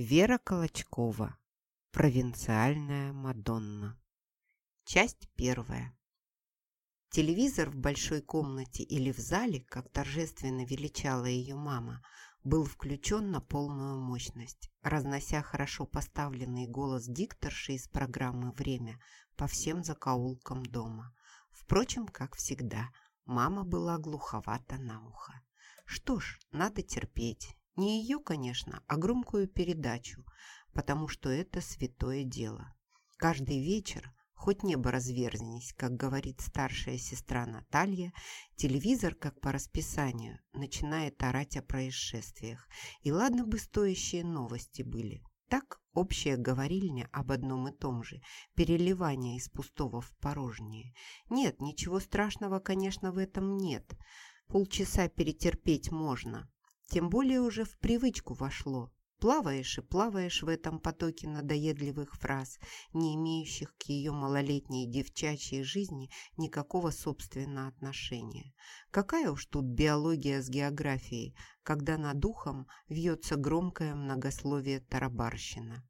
Вера Колочкова. Провинциальная Мадонна. Часть первая. Телевизор в большой комнате или в зале, как торжественно величала ее мама, был включен на полную мощность, разнося хорошо поставленный голос дикторши из программы «Время» по всем закоулкам дома. Впрочем, как всегда, мама была глуховата на ухо. Что ж, надо терпеть, не ее, конечно, а громкую передачу, потому что это святое дело. Каждый вечер, хоть небо разверзнись, как говорит старшая сестра Наталья, телевизор, как по расписанию, начинает орать о происшествиях. И ладно бы стоящие новости были. Так общая говорильня об одном и том же, переливание из пустого в порожнее. Нет, ничего страшного, конечно, в этом нет. Полчаса перетерпеть можно, тем более уже в привычку вошло. Плаваешь и плаваешь в этом потоке надоедливых фраз, не имеющих к ее малолетней девчачьей жизни никакого собственного отношения. Какая уж тут биология с географией, когда над ухом вьется громкое многословие тарабарщина.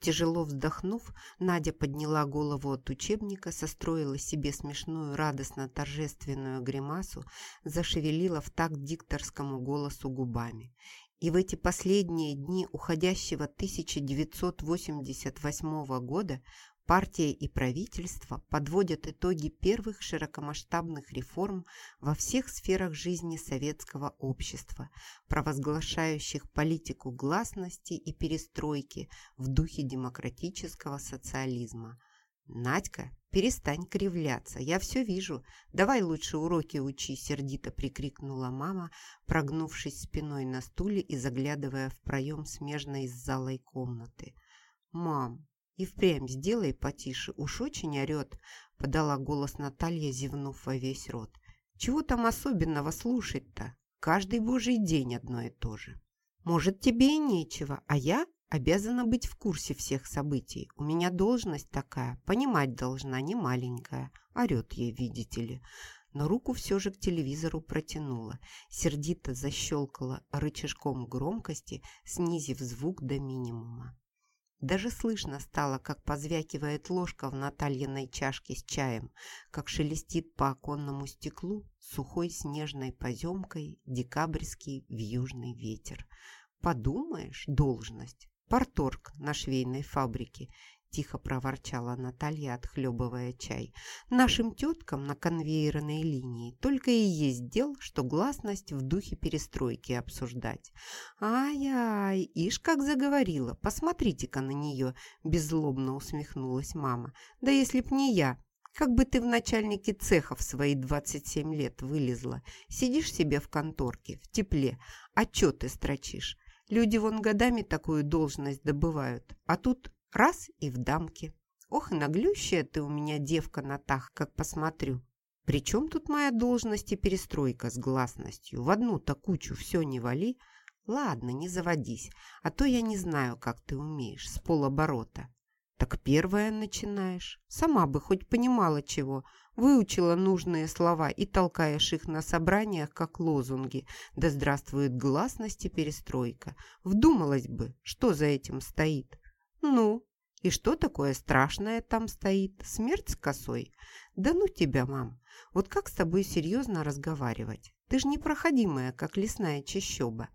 Тяжело вздохнув, Надя подняла голову от учебника, состроила себе смешную, радостно-торжественную гримасу, зашевелила в такт дикторскому голосу губами. И в эти последние дни уходящего 1988 года Партия и правительство подводят итоги первых широкомасштабных реформ во всех сферах жизни советского общества, провозглашающих политику гласности и перестройки в духе демократического социализма. «Надька, перестань кривляться, я все вижу. Давай лучше уроки учи», – сердито прикрикнула мама, прогнувшись спиной на стуле и заглядывая в проем смежной с залой комнаты. «Мам, «И впрямь сделай потише, уж очень орет», — подала голос Наталья, зевнув во весь рот. «Чего там особенного слушать-то? Каждый божий день одно и то же. Может, тебе и нечего, а я обязана быть в курсе всех событий. У меня должность такая, понимать должна, не маленькая. Орет ей, видите ли» но руку все же к телевизору протянула, сердито защелкала рычажком громкости, снизив звук до минимума. Даже слышно стало, как позвякивает ложка в Натальиной чашке с чаем, как шелестит по оконному стеклу сухой снежной поземкой декабрьский вьюжный ветер. Подумаешь, должность. Порторг на швейной фабрике – тихо проворчала Наталья, отхлебывая чай. «Нашим теткам на конвейерной линии только и есть дел, что гласность в духе перестройки обсуждать. Ай-ай, ишь как заговорила, посмотрите-ка на нее!» Беззлобно усмехнулась мама. «Да если б не я, как бы ты в начальнике цеха в свои 27 лет вылезла. Сидишь себе в конторке, в тепле, отчеты строчишь. Люди вон годами такую должность добывают, а тут Раз и в дамке. Ох, наглющая ты у меня девка Натах, как посмотрю. Причем тут моя должность и перестройка с гласностью? В одну-то кучу все не вали. Ладно, не заводись, а то я не знаю, как ты умеешь, с полоборота. Так первое начинаешь. Сама бы хоть понимала чего. Выучила нужные слова и толкаешь их на собраниях, как лозунги. Да здравствует гласность и перестройка. Вдумалась бы, что за этим стоит. «Ну, и что такое страшное там стоит? Смерть с косой? Да ну тебя, мам! Вот как с тобой серьезно разговаривать? Ты ж непроходимая, как лесная чащоба».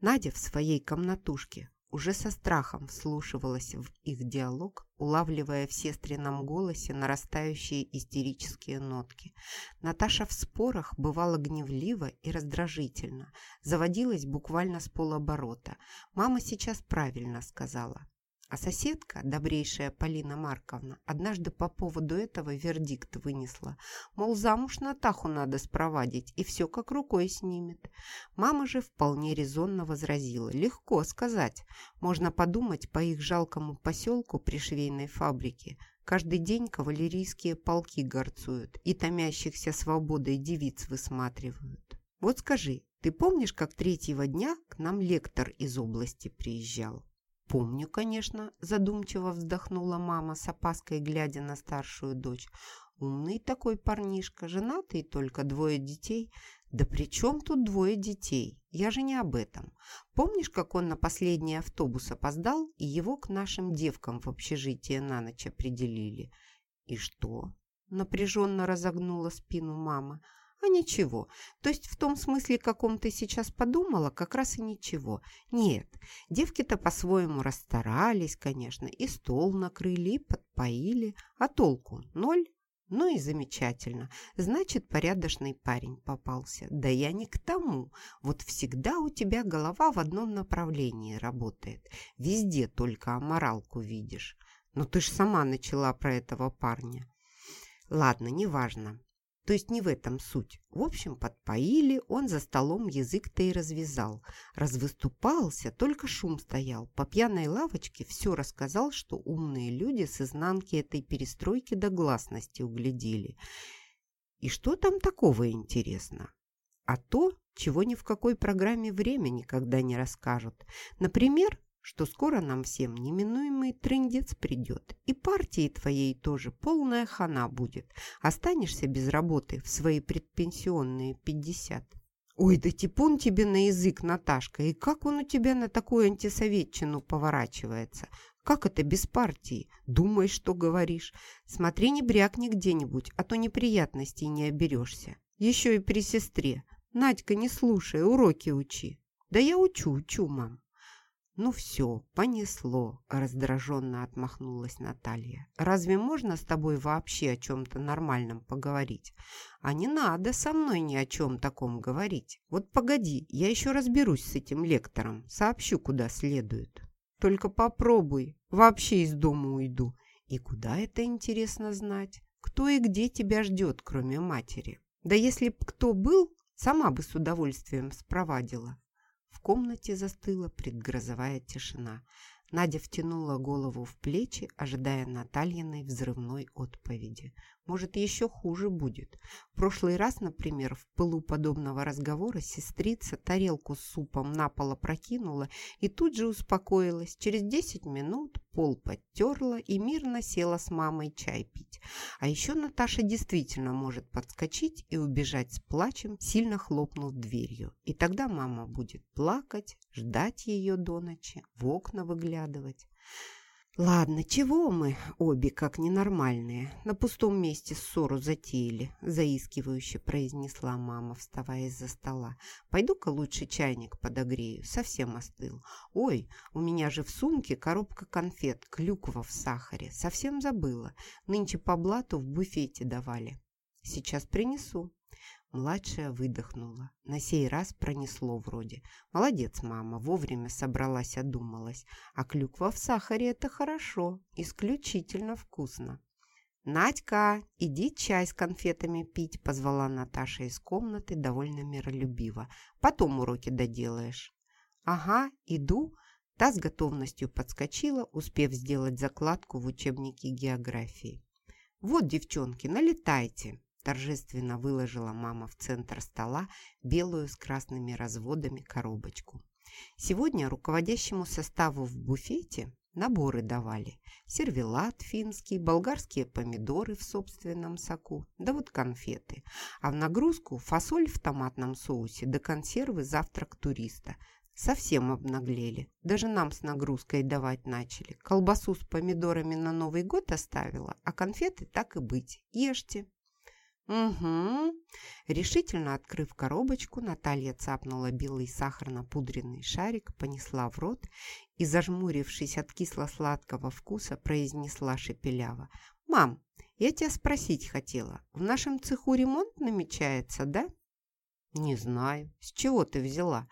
Надя в своей комнатушке уже со страхом вслушивалась в их диалог, улавливая в сестрином голосе нарастающие истерические нотки. Наташа в спорах бывала гневлива и раздражительна, заводилась буквально с полоборота. Мама сейчас правильно сказала. А соседка, добрейшая Полина Марковна, однажды по поводу этого вердикт вынесла. Мол, замуж Натаху надо спровадить, и все как рукой снимет. Мама же вполне резонно возразила. Легко сказать. Можно подумать, по их жалкому поселку при швейной фабрике каждый день кавалерийские полки горцуют и томящихся свободой девиц высматривают. Вот скажи, ты помнишь, как третьего дня к нам лектор из области приезжал? «Помню, конечно», – задумчиво вздохнула мама с опаской, глядя на старшую дочь. «Умный такой парнишка, женатый, только двое детей. Да при чем тут двое детей? Я же не об этом. Помнишь, как он на последний автобус опоздал, и его к нашим девкам в общежитие на ночь определили? И что? Напряженно разогнула спину мама. А ничего. То есть в том смысле, каком ты сейчас подумала, как раз и ничего. Нет, девки-то по-своему расстарались, конечно, и стол накрыли, и подпоили. А толку? Ноль? Ну и замечательно. Значит, порядочный парень попался. Да я не к тому. Вот всегда у тебя голова в одном направлении работает. Везде только аморалку видишь. Но ты ж сама начала про этого парня. Ладно, неважно. То есть не в этом суть. В общем, подпоили, он за столом язык-то и развязал. Развыступался, только шум стоял. По пьяной лавочке все рассказал, что умные люди с изнанки этой перестройки до гласности углядели. И что там такого интересно? А то, чего ни в какой программе время никогда не расскажут. Например, что скоро нам всем неминуемый трындец придет, и партии твоей тоже полная хана будет. Останешься без работы в свои предпенсионные пятьдесят. Ой, да типун тебе на язык, Наташка, и как он у тебя на такую антисоветчину поворачивается? Как это без партии? Думай, что говоришь. Смотри, не брякни где-нибудь, а то неприятностей не оберешься. Еще и при сестре. Надька, не слушай, уроки учи. Да я учу, учу, мам. «Ну все, понесло», – раздраженно отмахнулась Наталья. «Разве можно с тобой вообще о чем-то нормальном поговорить? А не надо со мной ни о чем таком говорить. Вот погоди, я еще разберусь с этим лектором, сообщу, куда следует. Только попробуй, вообще из дома уйду. И куда это интересно знать? Кто и где тебя ждет, кроме матери? Да если б кто был, сама бы с удовольствием спровадила». Комнате застыла предгрозовая тишина. Надя втянула голову в плечи, ожидая Натальиной взрывной отповеди. Может, еще хуже будет. В прошлый раз, например, в пылу подобного разговора сестрица тарелку с супом на пол опрокинула и тут же успокоилась. Через десять минут пол подтерла и мирно села с мамой чай пить. А еще Наташа действительно может подскочить и убежать с плачем, сильно хлопнув дверью. И тогда мама будет плакать, ждать ее до ночи, в окна выглядывать. «Ладно, чего мы обе как ненормальные? На пустом месте ссору затеяли», – заискивающе произнесла мама, вставая из-за стола. «Пойду-ка лучше чайник подогрею, совсем остыл. Ой, у меня же в сумке коробка конфет, клюква в сахаре. Совсем забыла. Нынче по блату в буфете давали. Сейчас принесу». Младшая выдохнула. На сей раз пронесло вроде. Молодец, мама, вовремя собралась, одумалась. А клюква в сахаре – это хорошо, исключительно вкусно. «Надька, иди чай с конфетами пить», – позвала Наташа из комнаты довольно миролюбиво. «Потом уроки доделаешь». «Ага, иду», – та с готовностью подскочила, успев сделать закладку в учебнике географии. «Вот, девчонки, налетайте торжественно выложила мама в центр стола белую с красными разводами коробочку. Сегодня руководящему составу в буфете наборы давали. Сервелат финский, болгарские помидоры в собственном соку, да вот конфеты. А в нагрузку фасоль в томатном соусе да консервы завтрак туриста. Совсем обнаглели. Даже нам с нагрузкой давать начали. Колбасу с помидорами на Новый год оставила, а конфеты так и быть. Ешьте. «Угу». Решительно открыв коробочку, Наталья цапнула белый сахарно-пудренный шарик, понесла в рот и, зажмурившись от кисло-сладкого вкуса, произнесла шепеляво. «Мам, я тебя спросить хотела. В нашем цеху ремонт намечается, да?» «Не знаю. С чего ты взяла?»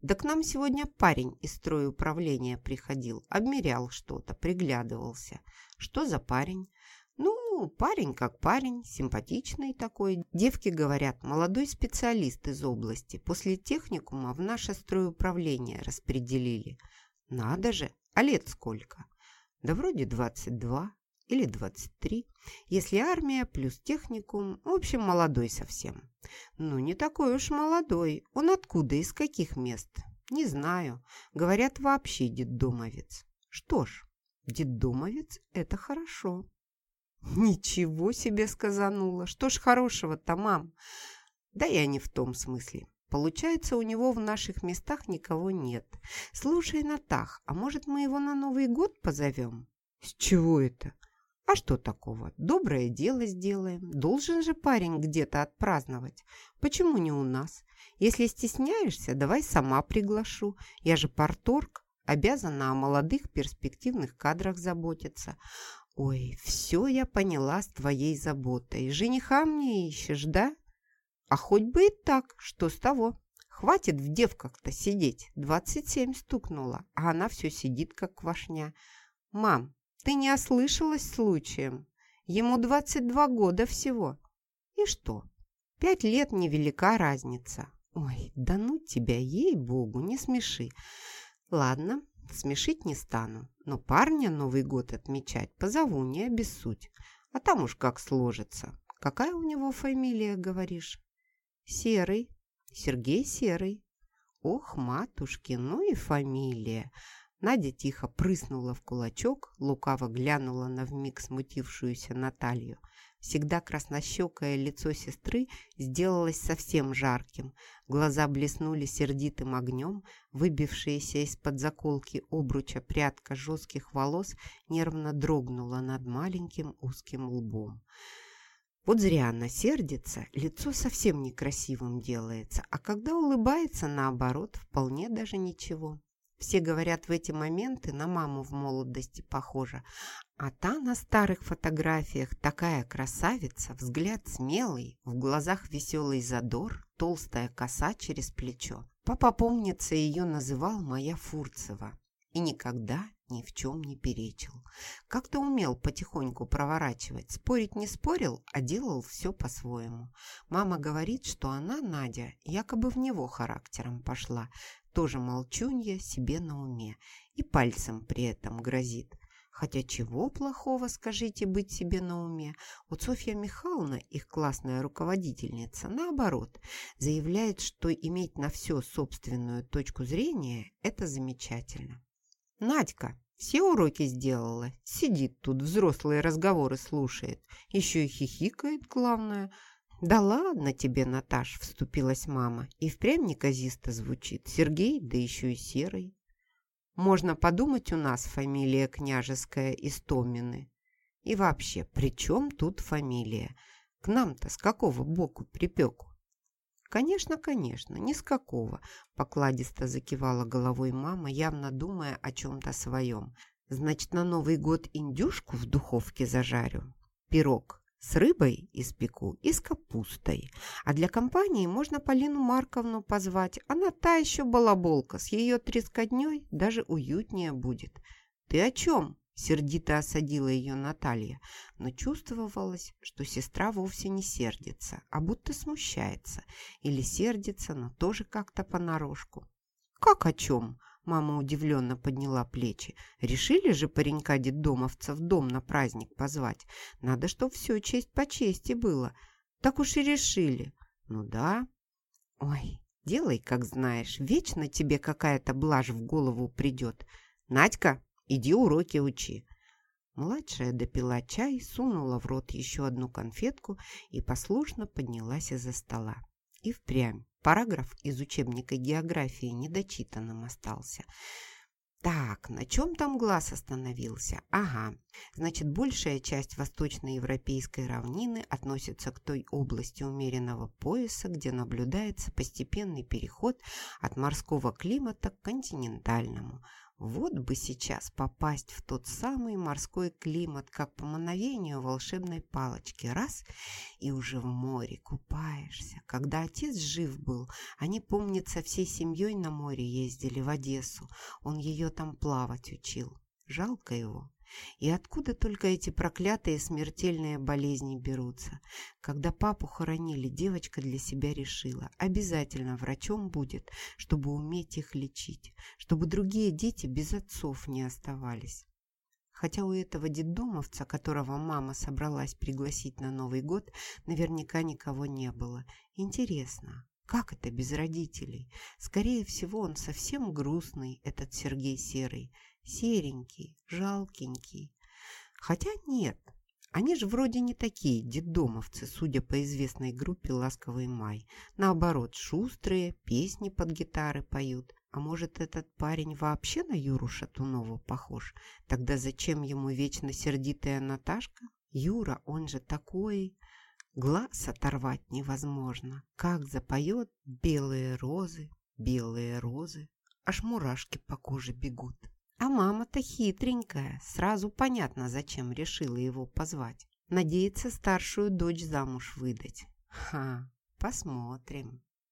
«Да к нам сегодня парень из стройуправления приходил, обмерял что-то, приглядывался». «Что за парень?» Ну, парень как парень, симпатичный такой. Девки говорят, молодой специалист из области. После техникума в наше стройуправление распределили. Надо же, а лет сколько? Да вроде 22 или 23. Если армия плюс техникум, в общем, молодой совсем. Ну, не такой уж молодой. Он откуда, из каких мест? Не знаю. Говорят, вообще детдомовец. Что ж, детдомовец – это хорошо. «Ничего себе сказанула! Что ж хорошего-то, мам? Да я не в том смысле. Получается, у него в наших местах никого нет. Слушай, Натах, а может мы его на Новый год позовем? С чего это? А что такого? Доброе дело сделаем. Должен же парень где-то отпраздновать. Почему не у нас? Если стесняешься, давай сама приглашу. Я же порторг, обязана о молодых перспективных кадрах заботиться. Ой, все я поняла с твоей заботой. Жениха мне ищешь, да? А хоть бы и так, что с того? Хватит в девках-то сидеть. Двадцать семь стукнула, а она все сидит, как квашня. Мам, ты не ослышалась случаем? Ему двадцать два года всего. И что? Пять лет невелика разница. Ой, да ну тебя, ей-богу, не смеши. Ладно, смешить не стану, но парня Новый год отмечать позову, не обессудь. А там уж как сложится. Какая у него фамилия, говоришь? Серый. Сергей Серый. Ох, матушки, ну и фамилия. Надя тихо прыснула в кулачок, лукаво глянула на вмиг смутившуюся Наталью. Всегда краснощекое лицо сестры сделалось совсем жарким. Глаза блеснули сердитым огнем, выбившаяся из-под заколки обруча прядка жестких волос нервно дрогнула над маленьким узким лбом. Вот зря она сердится, лицо совсем некрасивым делается, а когда улыбается, наоборот, вполне даже ничего. Все говорят в эти моменты на маму в молодости похожа, а та на старых фотографиях такая красавица, взгляд смелый, в глазах веселый задор, толстая коса через плечо. Папа, помнится, ее называл моя Фурцева и никогда ни в чем не перечил. Как-то умел потихоньку проворачивать. Спорить не спорил, а делал все по-своему. Мама говорит, что она, Надя, якобы в него характером пошла. Тоже молчунья себе на уме. И пальцем при этом грозит. Хотя чего плохого, скажите, быть себе на уме? Вот Софья Михайловна, их классная руководительница, наоборот, заявляет, что иметь на все собственную точку зрения – это замечательно. Надька все уроки сделала, сидит тут, взрослые разговоры слушает, еще и хихикает, главное. «Да ладно тебе, Наташ», — вступилась мама, и впрямь неказисто звучит. Сергей, да еще и Серый. Можно подумать, у нас фамилия княжеская Истомины. И вообще, при чем тут фамилия? К нам-то с какого боку припеку? «Конечно, конечно, ни с какого», – покладисто закивала головой мама, явно думая о чем-то своем. «Значит, на Новый год индюшку в духовке зажарю? Пирог с рыбой испеку и с капустой. А для компании можно Полину Марковну позвать. Она та еще балаболка, с ее трескотней даже уютнее будет. Ты о чем?» Сердито осадила ее Наталья, но чувствовалось, что сестра вовсе не сердится, а будто смущается. Или сердится, но тоже как-то понарошку. «Как о чем?» Мама удивленно подняла плечи. «Решили же паренька детдомовца в дом на праздник позвать? Надо, чтоб все честь по чести было. Так уж и решили». «Ну да». «Ой, делай, как знаешь. Вечно тебе какая-то блажь в голову придет. Надька, Иди уроки учи». Младшая допила чай, сунула в рот еще одну конфетку и послушно поднялась из-за стола. И впрямь параграф из учебника географии недочитанным остался. Так, на чем там глаз остановился? Ага, значит, большая часть восточноевропейской равнины относится к той области умеренного пояса, где наблюдается постепенный переход от морского климата к континентальному – вот бы сейчас попасть в тот самый морской климат, как по мановению волшебной палочки. Раз – и уже в море купаешься. Когда отец жив был, они, помнится, всей семьей на море ездили в Одессу. Он ее там плавать учил. Жалко его. И откуда только эти проклятые смертельные болезни берутся? Когда папу хоронили, девочка для себя решила, обязательно врачом будет, чтобы уметь их лечить, чтобы другие дети без отцов не оставались. Хотя у этого детдомовца, которого мама собралась пригласить на Новый год, наверняка никого не было. Интересно, как это без родителей? Скорее всего, он совсем грустный, этот Сергей Серый серенький, жалкенький. Хотя нет, Они же вроде не такие детдомовцы, судя по известной группе «Ласковый май». Наоборот, шустрые, песни под гитары поют. А может, этот парень вообще на Юру Шатунова похож? Тогда зачем ему вечно сердитая Наташка? Юра, он же такой... Глаз оторвать невозможно. Как запоет белые розы, белые розы. Аж мурашки по коже бегут. А мама-то хитренькая, сразу понятно, зачем решила его позвать. Надеется старшую дочь замуж выдать. Ха, посмотрим.